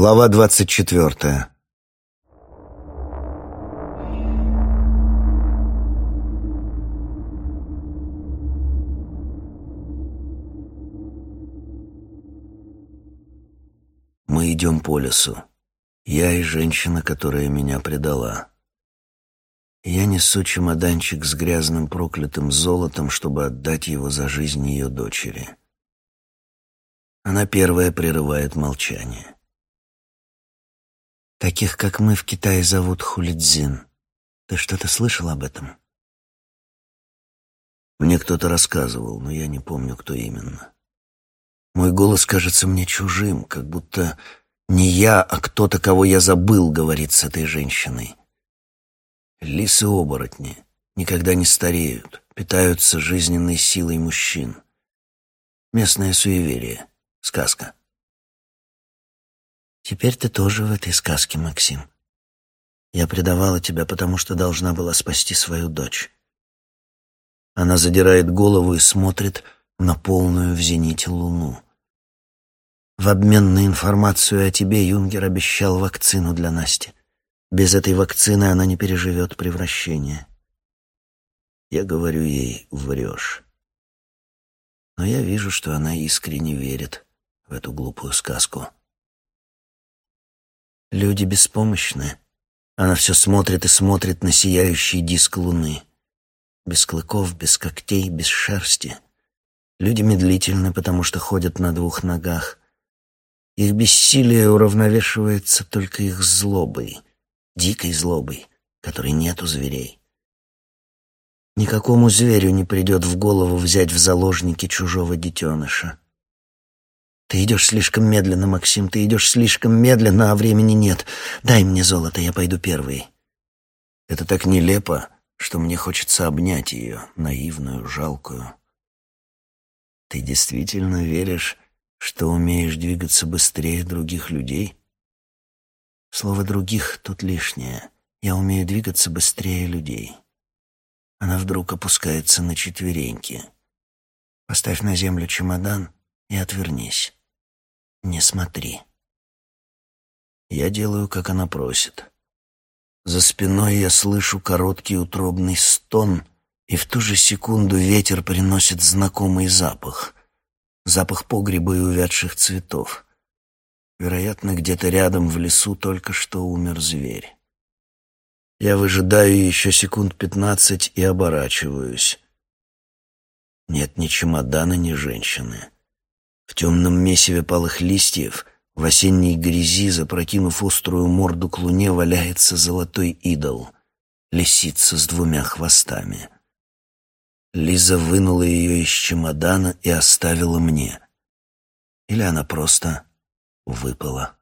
Глава двадцать четвертая. Мы идем по лесу. Я и женщина, которая меня предала. Я несу чемоданчик с грязным проклятым золотом, чтобы отдать его за жизнь ее дочери. Она первая прерывает молчание. Таких, как мы, в Китае зовут хулидзин. Ты что-то слышал об этом? Мне кто-то рассказывал, но я не помню, кто именно. Мой голос кажется мне чужим, как будто не я, а кто-то, кого я забыл, говорит с этой женщиной. Лисы-оборотни никогда не стареют, питаются жизненной силой мужчин. Местное суеверие, сказка. Теперь ты тоже в этой сказке, Максим. Я предавала тебя, потому что должна была спасти свою дочь. Она задирает голову и смотрит на полную в зените луну. В обмен на информацию о тебе Юнгер обещал вакцину для Насти. Без этой вакцины она не переживет превращение. Я говорю ей, врешь. Но я вижу, что она искренне верит в эту глупую сказку. Люди беспомощны. Она все смотрит и смотрит на сияющий диск луны. Без клыков, без когтей, без шерсти. Люди медлительны, потому что ходят на двух ногах. Их бессилие уравновешивается только их злобой, дикой злобой, которой нет у зверей. Никакому зверю не придет в голову взять в заложники чужого детеныша. Ты идешь слишком медленно, Максим, ты идешь слишком медленно, а времени нет. Дай мне золото, я пойду первый. Это так нелепо, что мне хочется обнять ее, наивную, жалкую. Ты действительно веришь, что умеешь двигаться быстрее других людей? Слово «других» тут лишнее. Я умею двигаться быстрее людей. Она вдруг опускается на четвереньки. Поставь на землю чемодан и отвернись. Не смотри. Я делаю, как она просит. За спиной я слышу короткий утробный стон, и в ту же секунду ветер приносит знакомый запах. Запах погреба и увядших цветов. Вероятно, где-то рядом в лесу только что умер зверь. Я выжидаю еще секунд пятнадцать и оборачиваюсь. Нет ни чемодана, ни женщины. В темном месиве палых листьев, в осенней грязи, запрокинув острую морду к луне, валяется золотой идол, лисица с двумя хвостами. Лиза вынула ее из чемодана и оставила мне. Или она просто выпала.